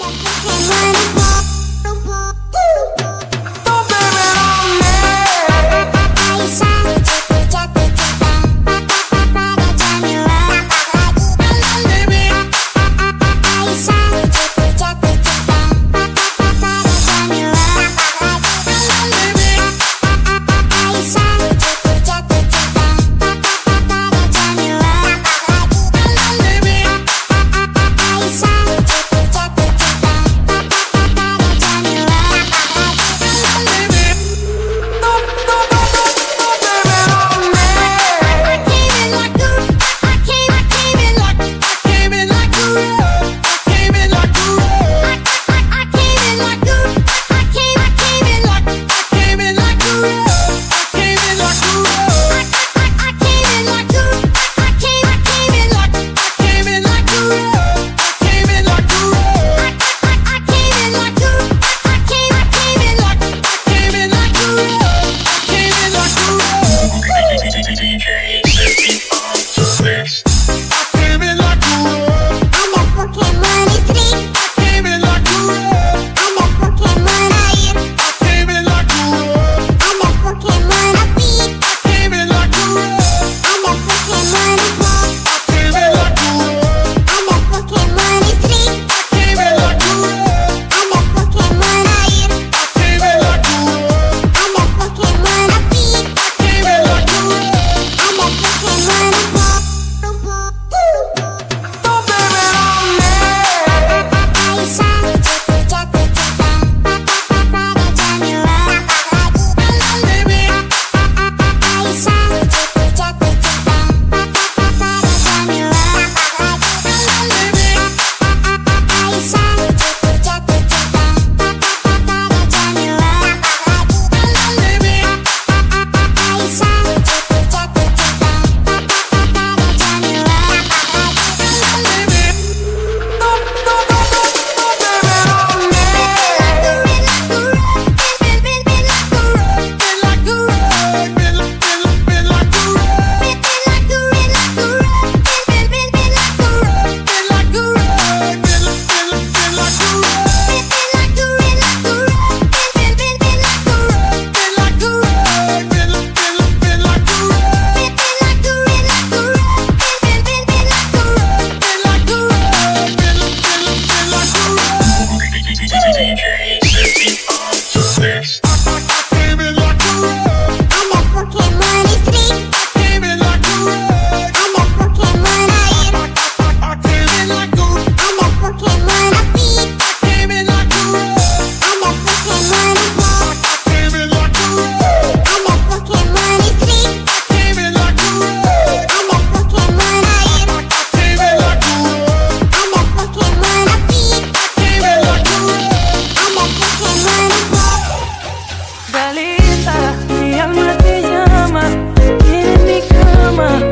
I'm Alita, mi alma te llama, quiere mi cama.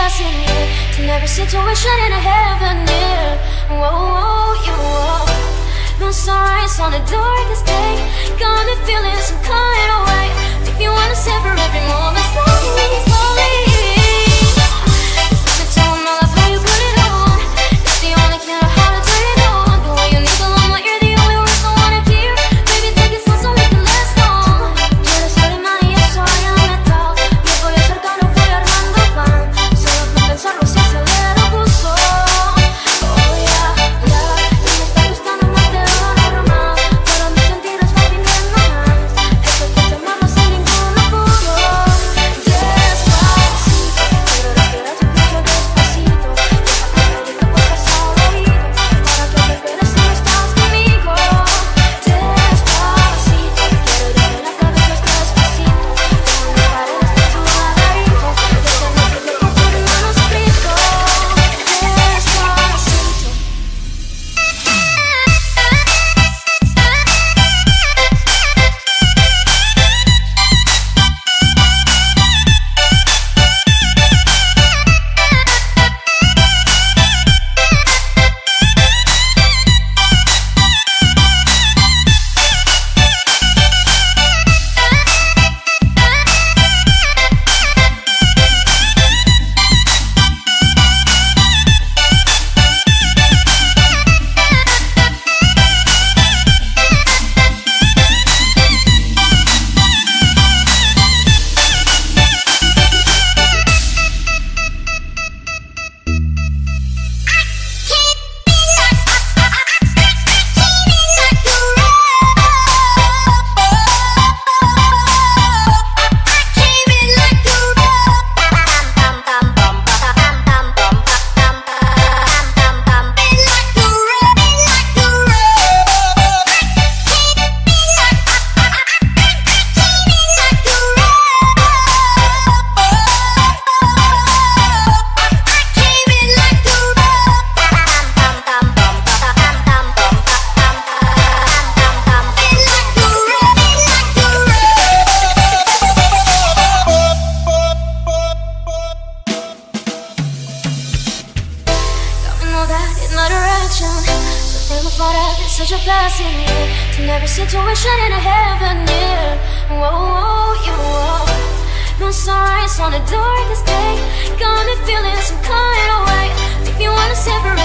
passing, yeah To every situation in a heaven, yeah Whoa, whoa, you, are No sunrise on the darkest day. Got me feeling some kind of way. Make me wanna savor every moment situation in heaven, yeah. Whoa, whoa, you are. No sunrise on the darkest day. Got me feeling some kind of way. Make me wanna separate.